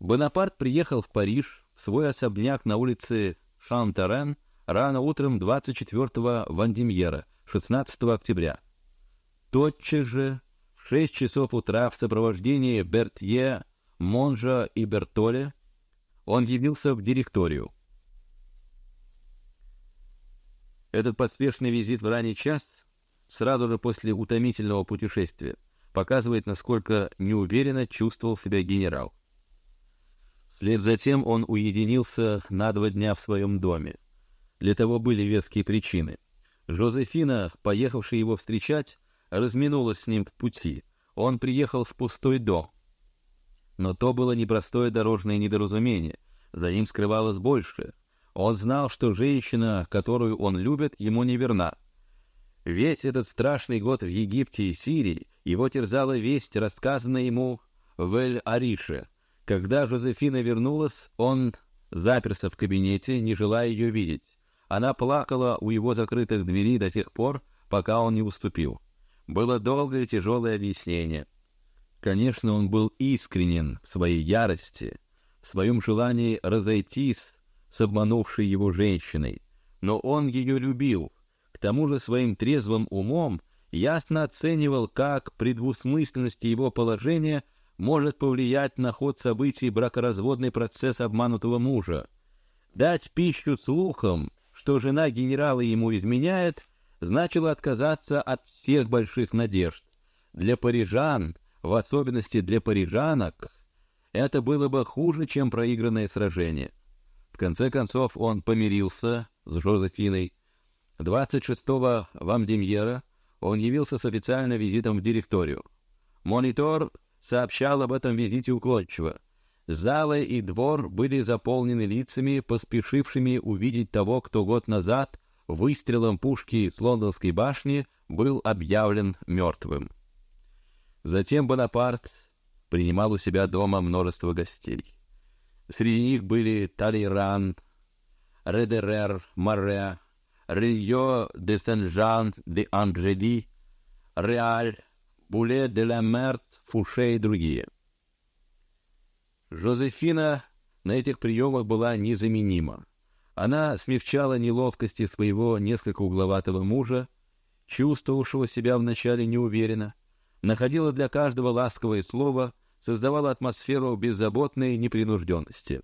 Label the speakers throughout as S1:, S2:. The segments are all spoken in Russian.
S1: Бонапарт приехал в Париж в свой особняк на улице Шантарен рано утром 24-го Вандемьера, 16 октября. Тотчас же в шесть часов утра в сопровождении Бертье, Монжа и Бертоля он явился в директорию. Этот поспешный визит в ранний час, сразу же после утомительного путешествия, показывает, насколько неуверенно чувствовал себя генерал. Вслед за тем он уединился на два дня в своем доме. Для того были веские причины. Жозефина, поехавшая его встречать, разминулась с ним в пути. Он приехал в пустой дом. Но то было непростое дорожное недоразумение. За ним скрывалось больше. Он знал, что женщина, которую он любит, ему не верна. Весь этот страшный год в Египте и Сирии его терзала весть, рассказанная ему в Эль-Арише. Когда Жозефина вернулась, он заперся в кабинете, не желая ее видеть. Она плакала у его закрытых дверей до тех пор, пока он не уступил. Было долгое и тяжелое объяснение. Конечно, он был искренен в своей ярости, в своем желании разойтись с обманувшей его женщиной, но он ее любил. К тому же своим трезвым умом ясно оценивал, как предвусмысленность его положения может повлиять на ход событий бракоразводный процесс обманутого мужа. Дать пищу слухам, что жена генерала ему изменяет, значило отказаться от всех больших надежд. Для парижан, в особенности для парижанок, это было бы хуже, чем проигранное сражение. В конце концов он помирился с Жозефиной. 26-го Вамдемьера он явился с официальным визитом в директорию. Монитор сообщал об этом визите уклончиво. Залы и двор были заполнены лицами, поспешившими увидеть того, кто год назад выстрелом пушки с лондонской башни был объявлен мертвым. Затем Бонапарт принимал у себя дома множество гостей. Среди них были Талейран, Редерер, Маре, Рильо де Сен-Жан де Анджели, Реаль, Буле де ла Мерт, Фуше и другие. Жозефина на этих приемах была незаменима. Она смягчала неловкости своего несколько угловатого мужа, чувствовавшего себя вначале неуверенно, находила для каждого ласковое слово, создавала атмосферу беззаботной непринужденности.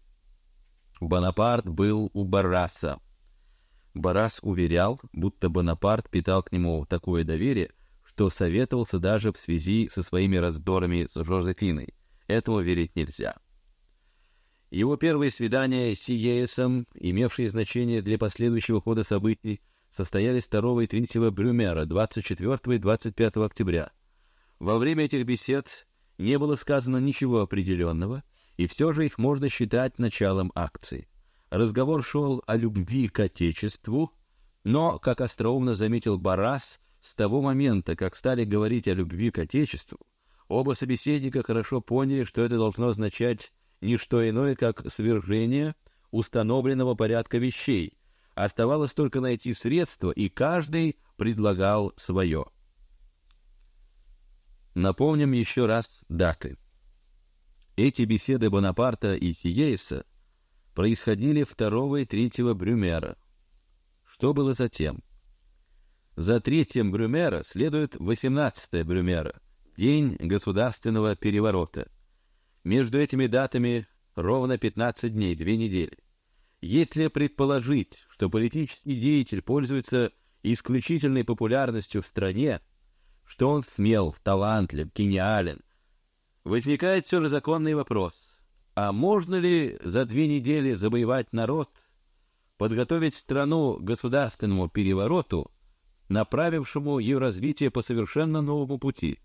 S1: Бонапарт был у Барраса. Баррас уверял, будто Бонапарт питал к нему такое доверие, что советовался даже в связи со своими раздорами с Жозефиной. Этому верить нельзя. Его первые свидания с Сиеесом, имевшие значение для последующего хода событий, состоялись 2 и 3 Брюмера, 24 и 25 октября. Во время этих бесед не было сказано ничего определенного, и все же их можно считать началом акции. Разговор шел о любви к отечеству, но, как остроумно заметил Барас, с того момента, как стали говорить о любви к отечеству, оба собеседника хорошо поняли, что это должно означать не что иное, как свержение установленного порядка вещей. Оставалось только найти средства, и каждый предлагал свое. Напомним еще раз даты. Эти беседы Бонапарта и Сиейса происходили 2 и 3 Брюмера. Что было затем? За третьим Брюмера следует 18 Брюмера, день государственного переворота. Между этими датами ровно 15 дней, две недели. Если предположить, что политический деятель пользуется исключительной популярностью в стране, что он смел, талантлив, гениален, возникает все же законный вопрос: а можно ли за две недели завоевать народ, подготовить страну к государственному перевороту, направившему ее развитие по совершенно новому пути?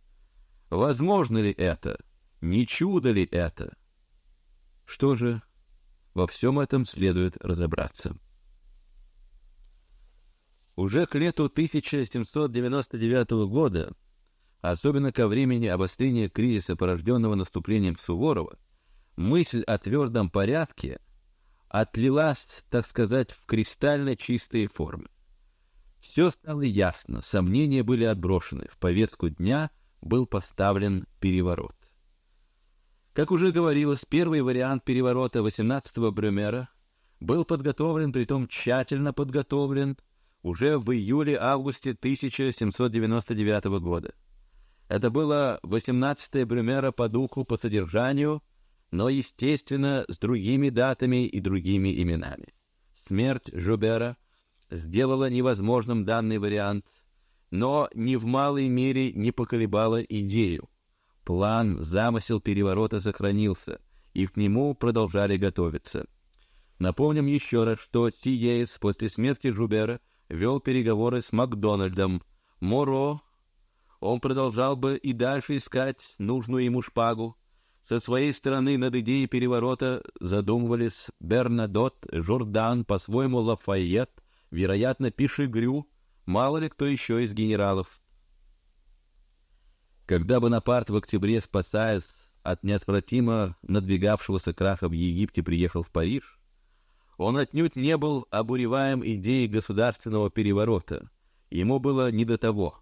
S1: Возможно ли это? Не чудо ли это? Что же, во всем этом следует разобраться. Уже к лету 1799 года, особенно ко времени обострения кризиса, порожденного наступлением Суворова, мысль о твердом порядке отлилась, так сказать, в кристально чистые формы. Все стало ясно, сомнения были отброшены, в повестку дня был поставлен переворот. Как уже говорилось, первый вариант переворота 18-го Брюмера был подготовлен, притом тщательно подготовлен, уже в июле-августе 1799 года. Это было 18-е Брюмера по духу, по содержанию, но, естественно, с другими датами и другими именами. Смерть Жубера сделала невозможным данный вариант, но ни в малой мере не поколебала идею. План, замысел переворота сохранился, и к нему продолжали готовиться. Напомним еще раз, что Тиеис после смерти Жубера вел переговоры с Макдональдом. Моро, он продолжал бы и дальше искать нужную ему шпагу. Со своей стороны над идеей переворота задумывались Бернадот, Жордан, по-своему Лафайет, вероятно, Пишегрю, мало ли кто еще из генералов. Когда Бонапарт в октябре, спасаясь от неотвратимо надвигавшегося краха в Египте, приехал в Париж, он отнюдь не был обуреваем идеей государственного переворота. Ему было не до того.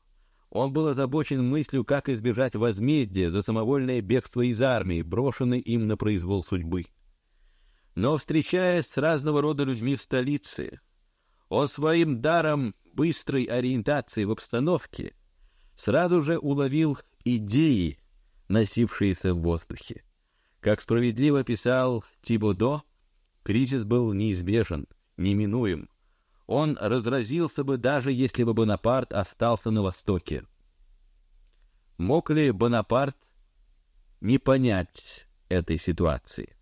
S1: Он был озабочен мыслью, как избежать возмездия за самовольное бегство из армии, брошенной им на произвол судьбы. Но встречаясь с разного рода людьми в столице, он своим даром быстрой ориентации в обстановке сразу же уловил идеи, носившиеся в воздухе. Как справедливо писал Тибодо, кризис был неизбежен, неминуем. Он разразился бы даже если бы Бонапарт остался на востоке. Мог ли Бонапарт не понять этой ситуации?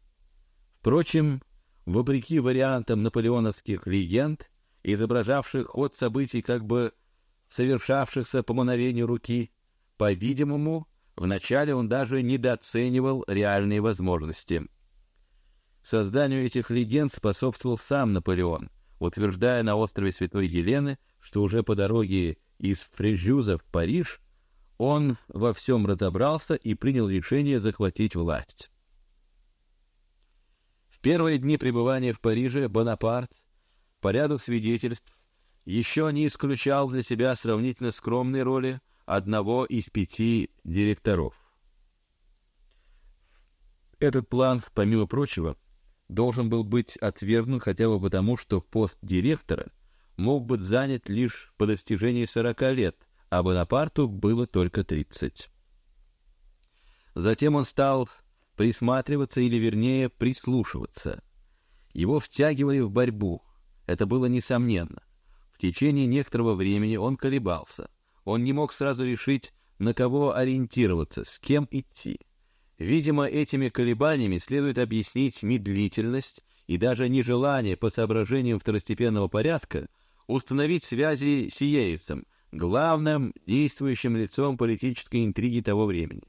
S1: Впрочем, вопреки вариантам наполеоновских легенд, изображавших ход событий как бы совершавшихся по мановению руки, по-видимому, вначале он даже недооценивал реальные возможности. Созданию этих легенд способствовал сам Наполеон, утверждая на острове Святой Елены, что уже по дороге из Фрежюза в Париж он во всем разобрался и принял решение захватить власть. В первые дни пребывания в Париже Бонапарт, по ряду свидетельств, еще не исключал для себя сравнительно скромной роли одного из пяти директоров. Этот план, помимо прочего, должен был быть отвергнут хотя бы потому, что пост директора мог быть занят лишь по достижении сорока лет, а Бонапарту было только тридцать. Затем он стал присматриваться или, вернее, прислушиваться. Его втягивали в борьбу. Это было несомненно. В течение некоторого времени он колебался. Он не мог сразу решить, на кого ориентироваться, с кем идти. Видимо, этими колебаниями следует объяснить медлительность и даже нежелание по соображениям второстепенного порядка установить связи с Иеевцем, главным действующим лицом политической интриги того времени.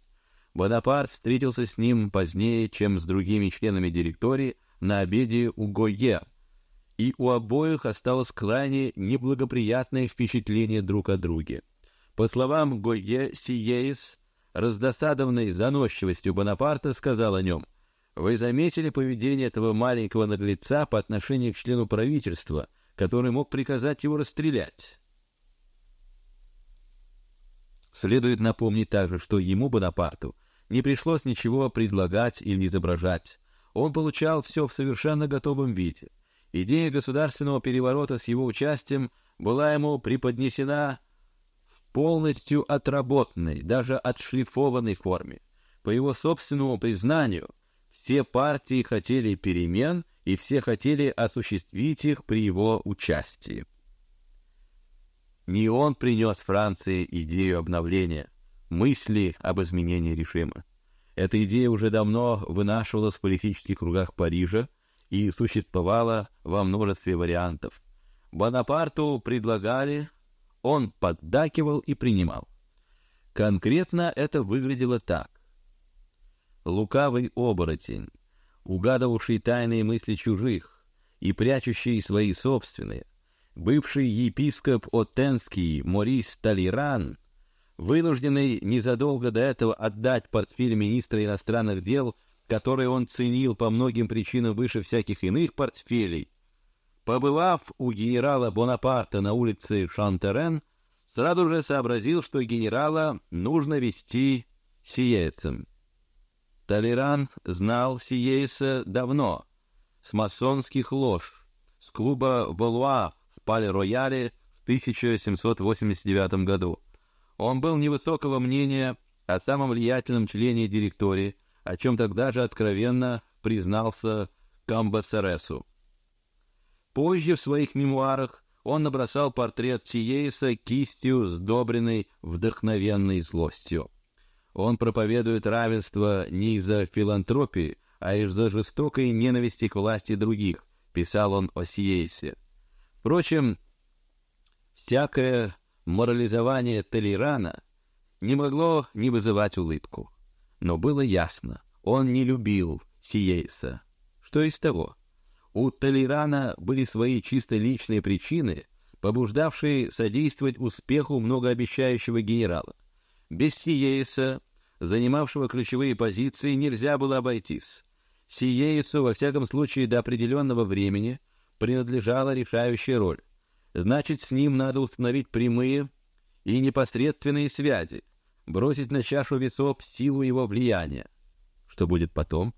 S1: Бонапарт встретился с ним позднее, чем с другими членами директории на обеде у Гойе, и у обоих осталось крайне неблагоприятное впечатление друг о друге. По словам Гойе, Сиеис, раздосадованный заносчивостью Бонапарта, сказал о нем: "Вы заметили поведение этого маленького наглеца по отношению к члену правительства, который мог приказать его расстрелять?" Следует напомнить также, что ему Бонапарту не пришлось ничего предлагать или изображать. Он получал все в совершенно готовом виде. Идея государственного переворота с его участием была ему преподнесена полностью отработанной, даже отшлифованной форме. По его собственному признанию, все партии хотели перемен, и все хотели осуществить их при его участии. Не он принес Франции идею обновления, мысли об изменении режима. Эта идея уже давно вынашивалась в политических кругах Парижа и существовала во множестве вариантов. Бонапарту предлагали он поддакивал и принимал. Конкретно это выглядело так: лукавый оборотень, угадывавший тайные мысли чужих и прячущий свои собственные, бывший епископ Отенский Морис Талиран, вынужденный незадолго до этого отдать портфель министра иностранных дел, который он ценил по многим причинам выше всяких иных портфелей, Побывав у генерала Бонапарта на улице Шантерен, сразу же сообразил, что генерала нужно вести сиецем. Толеран знал Сиейса давно, с масонских лож, с клуба Волуа в Пале-Рояле в 1789 году. Он был невысокого мнения о самом влиятельном члене директории, о чем тогда же откровенно признался Камбасересу. Позже в своих мемуарах он набросал портрет Сиейса кистью, сдобренной вдохновенной злостью. Он проповедует равенство не из-за филантропии, а из-за жестокой ненависти к власти других, писал он о Сиейсе. Впрочем, всякое морализование Толерана не могло не вызывать улыбку, но было ясно, он не любил Сиейса. Что из того? У Толерана были свои чисто личные причины, побуждавшие содействовать успеху многообещающего генерала. Без Сиейса, занимавшего ключевые позиции, нельзя было обойтись. Сиейсу, во всяком случае, до определенного времени принадлежала решающая роль. Значит, с ним надо установить прямые и непосредственные связи, бросить на чашу весов силу его влияния. Что будет потом?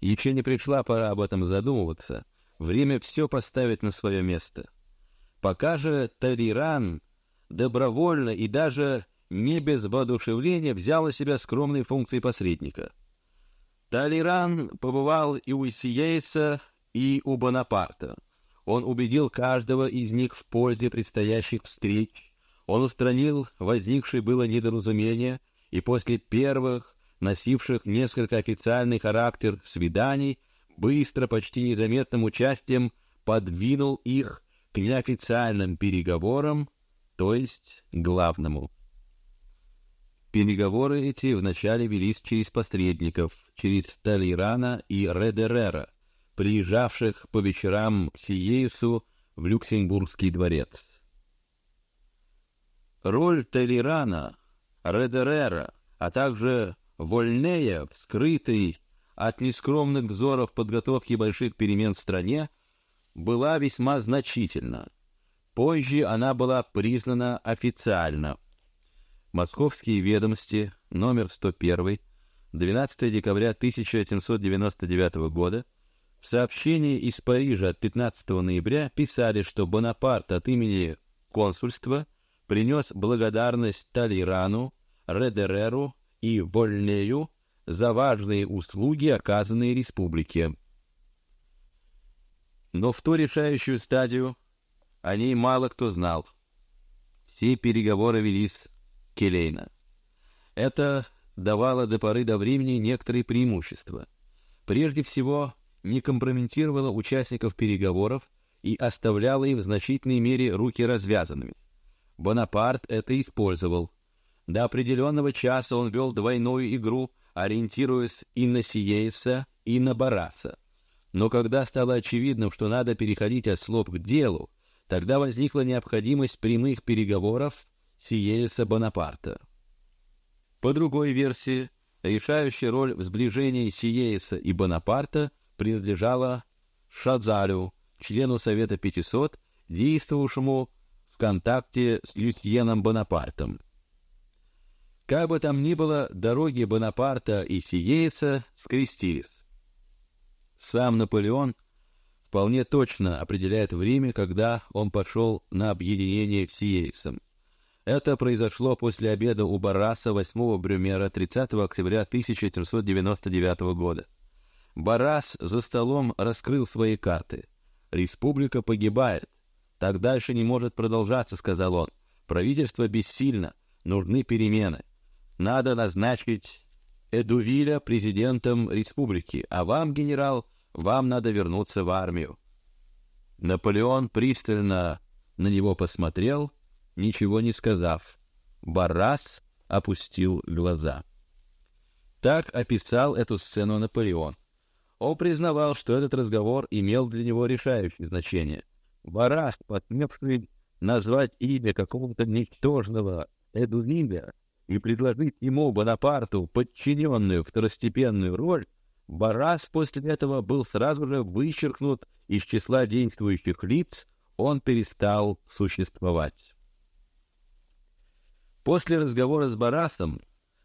S1: Еще не пришла пора об этом задумываться. Время все поставить на свое место. Пока же Тариран добровольно и даже не без воодушевления взял на себя скромные функции посредника. Талиран побывал и у Сиейса, и у Бонапарта. Он убедил каждого из них в пользе предстоящих встреч. Он устранил возникшее было недоразумение, и после первых носивших несколько официальный характер свиданий, быстро, почти незаметным участием подвинул их к неофициальным переговорам, то есть главному. Переговоры эти вначале велись через посредников, через Талирана и Редерера, приезжавших по вечерам к Сиейсу в Люксембургский дворец. Роль Талирана, Редерера, а также Вольнея, вскрытый от нескромных взоров подготовки больших перемен в стране, была весьма значительна. Позже она была признана официально. Московские ведомости, номер 101, 12 декабря 1799 года, в сообщении из Парижа от 15 ноября писали, что Бонапарт от имени консульства принес благодарность Талирану, Редереру и Вольнею за важные услуги, оказанные республике. Но в ту решающую стадию о ней мало кто знал. Все переговоры велись келейно. Это давало до поры до времени некоторые преимущества. Прежде всего, не компрометировало участников переговоров и оставляло им в значительной мере руки развязанными. Бонапарт это использовал. До определенного часа он вел двойную игру, ориентируясь и на Сиейса, и на Бараса. Но когда стало очевидно, что надо переходить от слов к делу, тогда возникла необходимость прямых переговоров Сиейса Бонапарта. По другой версии, решающая роль в сближении Сиейса и Бонапарта принадлежала Шадзалю, члену Совета 500, действовавшему контакте с Лютьеном Бонапартом. Как бы там ни было, дороги Бонапарта и Сиейса скрестились. Сам Наполеон вполне точно определяет время, когда он пошел на объединение с Сиейсом. Это произошло после обеда у Бараса 8 Брюмера 30 октября 1499 года. Барас за столом раскрыл свои карты. Республика погибает. Так дальше не может продолжаться, сказал он. Правительство бессильно. Нужны перемены. Надо назначить Эдувиля президентом республики, а вам, генерал, вам надо вернуться в армию. Наполеон пристально на него посмотрел, ничего не сказав. Баррас опустил глаза. Так описал эту сцену Наполеон. Он признавал, что этот разговор имел для него решающее значение. Баррас, посмевший назвать имя какого-то ничтожного Эдувиля, и предложить ему Бонапарту подчиненную второстепенную роль, Барас после этого был сразу же вычеркнут из числа действующих лиц, он перестал существовать. После разговора с Барасом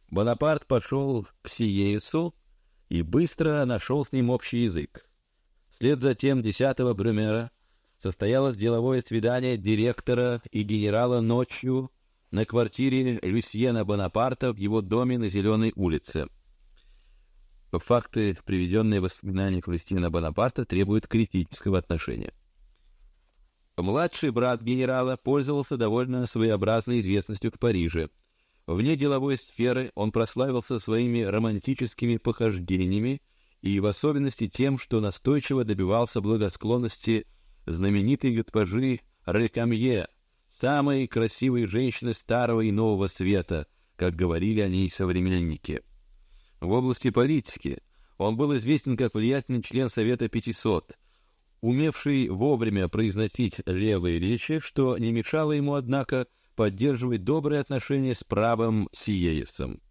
S1: Бонапарт пошел к Сиесу и быстро нашел с ним общий язык. Вслед за тем 10 Брюмера состоялось деловое свидание директора и генерала ночью на квартире Люсьена Бонапарта в его доме на Зеленой улице. Факты, приведенные в воспоминаниях Люсьена Бонапарта, требуют критического отношения. Младший брат генерала пользовался довольно своеобразной известностью в Париже. Вне деловой сферы он прославился своими романтическими похождениями и в особенности тем, что настойчиво добивался благосклонности знаменитой госпожи Рекамье, самой красивой женщины старого и нового света, как говорили о ней современники. В области политики он был известен как влиятельный член Совета 500, умевший вовремя произносить левые речи, что не мешало ему, однако, поддерживать добрые отношения с правым Сиеесом.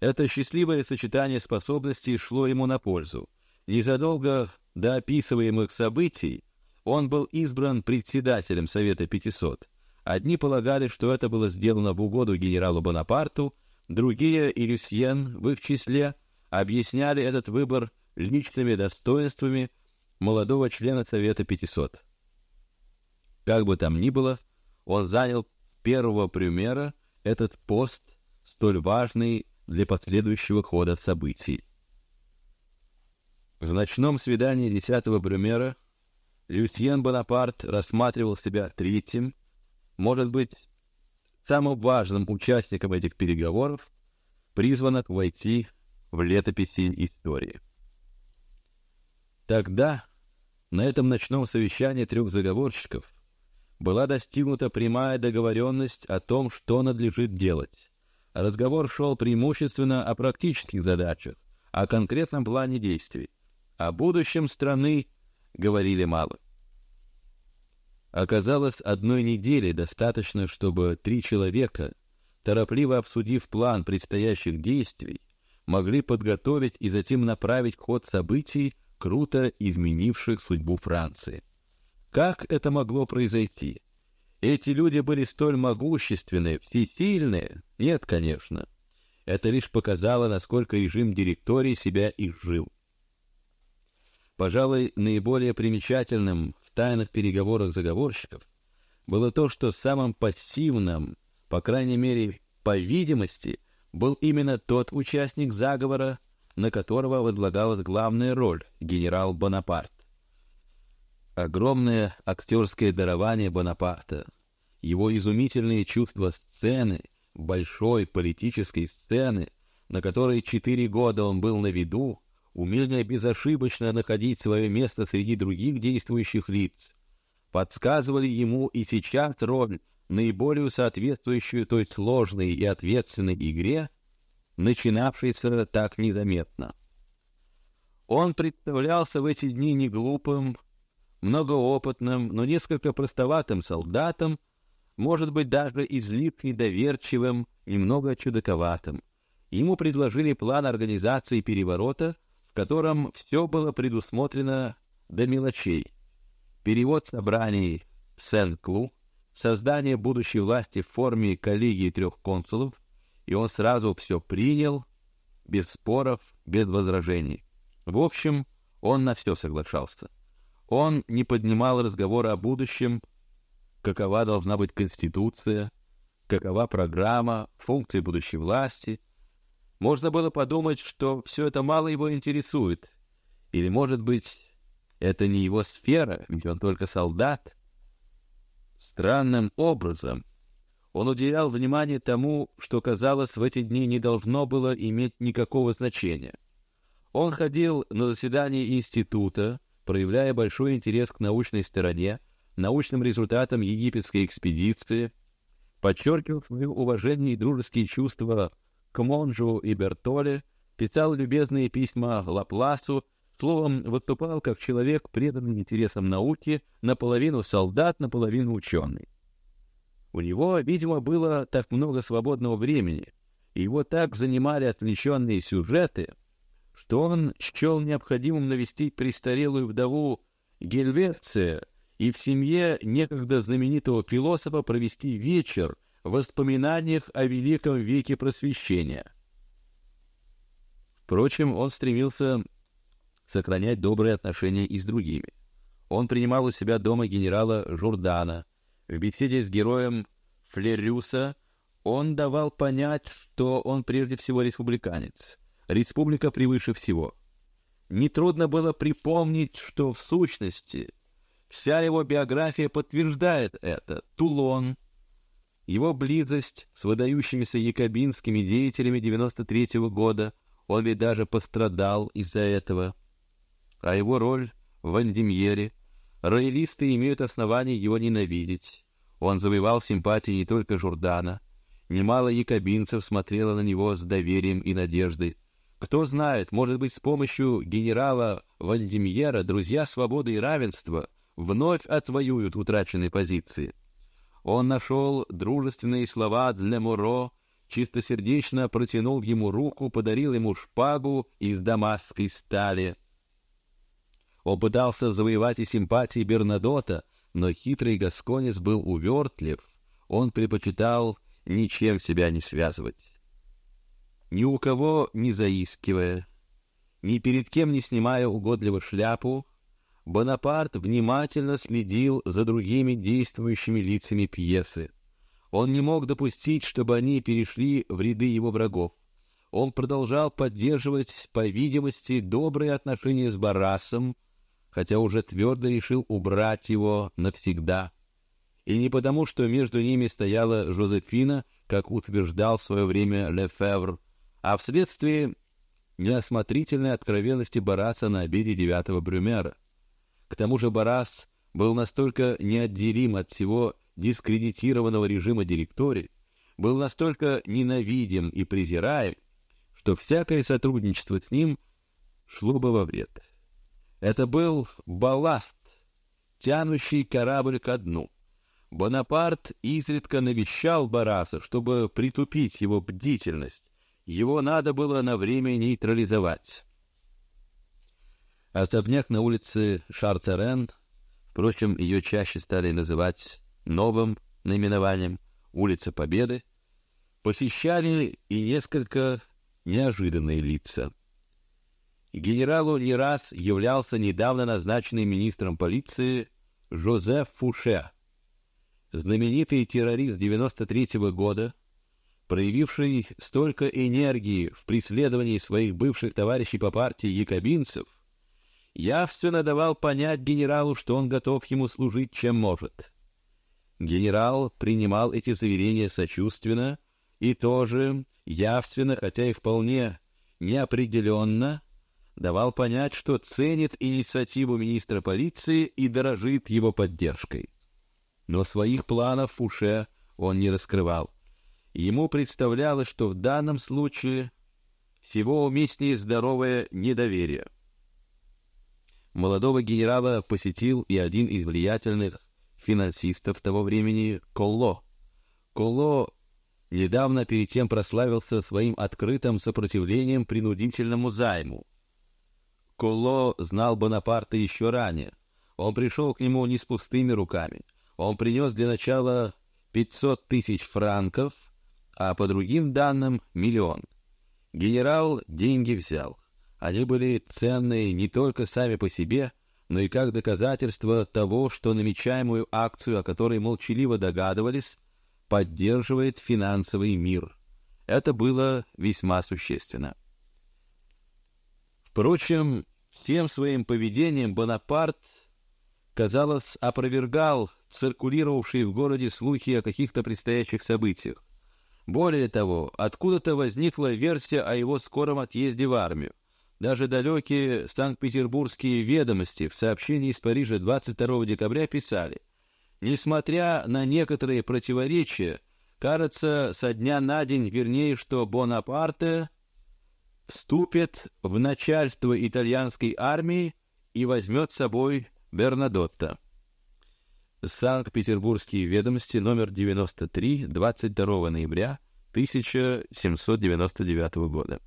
S1: Это счастливое сочетание способностей шло ему на пользу. Незадолго до описываемых событий он был избран председателем Совета 500. Одни полагали, что это было сделано в угоду генералу Бонапарту, другие, и Люсьен в их числе, объясняли этот выбор личными достоинствами молодого члена Совета 500. Как бы там ни было, он занял первого примера этот пост, столь важный для последующего хода событий. В ночном свидании 10 Брюмера Люсьен Бонапарт рассматривал себя третьим, может быть, самым важным участником этих переговоров, призванных войти в летописи истории. Тогда на этом ночном совещании трех заговорщиков была достигнута прямая договоренность о том, что надлежит делать. Разговор шел преимущественно о практических задачах, о конкретном плане действий. О будущем страны говорили мало. Оказалось, одной недели достаточно, чтобы три человека, торопливо обсудив план предстоящих действий, могли подготовить и затем направить ход событий, круто изменивших судьбу Франции. Как это могло произойти? Эти люди были столь могущественны, всесильные? Нет, конечно. Это лишь показало, насколько режим директории себя изжил. Пожалуй, наиболее примечательным в тайных переговорах заговорщиков было то, что самым пассивным, по крайней мере, по видимости, был именно тот участник заговора, на которого возлагалась главная роль генерал Бонапарт. Огромное актерское дарование Бонапарта, его изумительные чувства сцены, большой политической сцены, на которой четыре года он был на виду, умение безошибочно находить свое место среди других действующих лиц, подсказывали ему и сейчас роль, наиболее соответствующую той сложной и ответственной игре, начинавшейся так незаметно. Он представлялся в эти дни не глупым, многоопытным, но несколько простоватым солдатом, может быть даже излишне доверчивым, немного чудаковатым. Ему предложили план организации переворота, котором все было предусмотрено до мелочей: перевод собраний Сен-Клу, создание будущей власти в форме коллегии трех консулов, и он сразу все принял, без споров, без возражений. В общем, он на все соглашался. Он не поднимал разговора о будущем, какова должна быть конституция, какова программа, функции будущей власти. Можно было подумать, что все это мало его интересует, или, может быть, это не его сфера, ведь он только солдат. Странным образом он уделял внимание тому, что казалось в эти дни не должно было иметь никакого значения. Он ходил на заседания института, проявляя большой интерес к научной стороне, научным результатам египетской экспедиции, подчеркивал свое уважение и дружеские чувства к Монжу и Бертоле, писал любезные письма Лапласу, словом, выступал как человек, преданный интересам науки, наполовину солдат, наполовину ученый. У него, видимо, было так много свободного времени, и его так занимали отвлеченные сюжеты, что он счел необходимым навестить престарелую вдову Гельверция и в семье некогда знаменитого философа провести вечер воспоминаниях о великом веке просвещения. Впрочем, он стремился сохранять добрые отношения и с другими. Он принимал у себя дома генерала Журдана. В беседе с героем Флерюса он давал понять, что он прежде всего республиканец. Республика превыше всего. Нетрудно было припомнить, что в сущности вся его биография подтверждает это. Тулон, его близость с выдающимися якобинскими деятелями 93-го года, он ведь даже пострадал из-за этого. А его роль в Вальдемьере роялисты имеют основания его ненавидеть. Он завоевал симпатии не только Журдана, немало якобинцев смотрело на него с доверием и надеждой. Кто знает, может быть, с помощью генерала Вальдемьера друзья свободы и равенства вновь отвоюют утраченные позиции. Он нашел дружественные слова для Муро, чистосердечно протянул ему руку, подарил ему шпагу из дамасской стали. Он пытался завоевать и симпатии Бернадота, но хитрый гасконец был увертлив. Он предпочитал ничем себя не связывать ни у кого не заискивая, ни перед кем не снимая угодливо шляпу, Бонапарт внимательно следил за другими действующими лицами пьесы. Он не мог допустить, чтобы они перешли в ряды его врагов. Он продолжал поддерживать, по видимости, добрые отношения с Барасом, хотя уже твердо решил убрать его навсегда. И не потому, что между ними стояла Жозефина, как утверждал в свое время Лефевр, а вследствие неосмотрительной откровенности Бараса на обеде девятого Брюмера. К тому же Барас был настолько неотделим от всего дискредитированного режима директории, был настолько ненавидим и презираем, что всякое сотрудничество с ним шло бы во вред. Это был балласт, тянущий корабль ко дну. Бонапарт изредка навещал Бараса, чтобы притупить его бдительность, его надо было на время нейтрализовать. Особняк на улице Шартерен, впрочем, ее чаще стали называть новым наименованием улица Победы, посещали и несколько неожиданные лица. Генералу не раз являлся недавно назначенный министром полиции Жозеф Фуше, знаменитый террорист 93 -го года, проявивший столько энергии в преследовании своих бывших товарищей по партии якобинцев, явственно давал понять генералу, что он готов ему служить, чем может. Генерал принимал эти заверения сочувственно и тоже явственно, хотя и вполне неопределенно, давал понять, что ценит инициативу министра полиции и дорожит его поддержкой. Но своих планов Фуше он не раскрывал. Ему представлялось, что в данном случае всего уместнее здоровое недоверие. Молодого генерала посетил и один из влиятельных финансистов того времени Колло. Колло недавно перед тем прославился своим открытым сопротивлением принудительному займу. Колло знал Бонапарта еще ранее. Он пришел к нему не с пустыми руками. Он принес для начала пятьсот тысяч франков — а по другим данным миллион. Генерал деньги взял. Они были ценные не только сами по себе, но и как доказательство того, что намечаемую акцию, о которой молчаливо догадывались, поддерживает финансовый мир. Это было весьма существенно. Впрочем, всем своим поведением Бонапарт, казалось, опровергал циркулировавшие в городе слухи о каких-то предстоящих событиях. Более того, откуда-то возникла версия о его скором отъезде в армию. Даже далекие Санкт-Петербургские ведомости в сообщении из Парижа 22 декабря писали: несмотря на некоторые противоречия, кажется, со дня на день вернее, что Бонапарте вступит в начальство итальянской армии и возьмет с собой Бернадотта. Санкт-Петербургские ведомости, номер 93, 22 ноября 1799 года.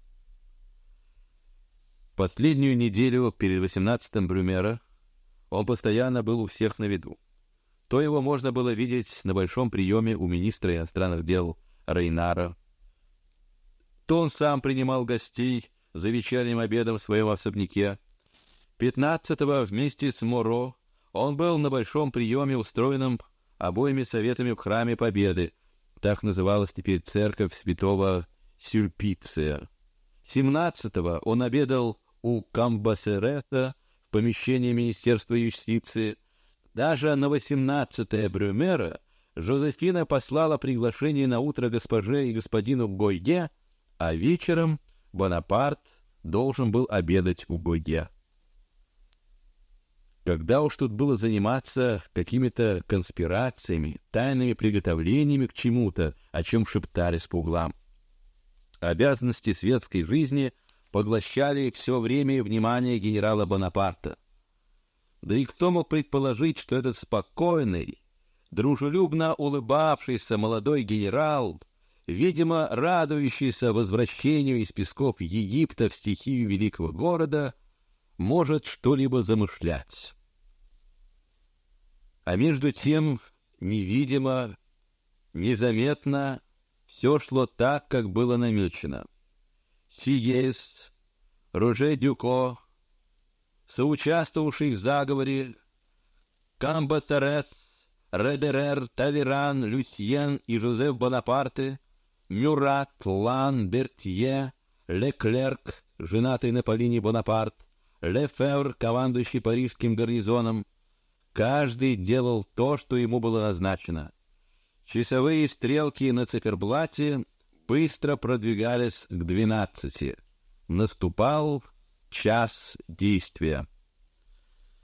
S1: Последнюю неделю перед 18-м Брюмера он постоянно был у всех на виду. То его можно было видеть на большом приеме у министра иностранных дел Рейнара, то он сам принимал гостей за вечерним обедом в своем особняке. Пятнадцатого вместе с Моро он был на большом приеме, устроенном обоими советами в храме Победы. Так называлась теперь церковь святого Сюльпиция. Семнадцатого он обедал у Камбасерета в помещении Министерства юстиции. Даже на восемнадцатое Брюмера Жозефина послала приглашение на утро госпоже и господину Гойге, а вечером Бонапарт должен был обедать у Гойге. Когда уж тут было заниматься какими-то конспирациями, тайными приготовлениями к чему-то, о чем шептались по углам. Обязанности светской жизни поглощали все время и внимание генерала Бонапарта. Да и кто мог предположить, что этот спокойный, дружелюбно улыбавшийся молодой генерал, видимо, радующийся возвращению из песков Египта в стихию великого города, может что-либо замышлять. А между тем, невидимо, незаметно, все шло так, как было намечено. Сиест, Роже Дюко, соучаствовавший в заговоре, Камбатарет, Редерер, Талеран, Люсьен и Жозеф Бонапарте, Мюрат, Лан, Бертье, Леклерк, женатый на Полине Бонапарт, Лефевр, командующий парижским гарнизоном, каждый делал то, что ему было назначено. Часовые стрелки на циферблате быстро продвигались к двенадцати. Наступал час действия.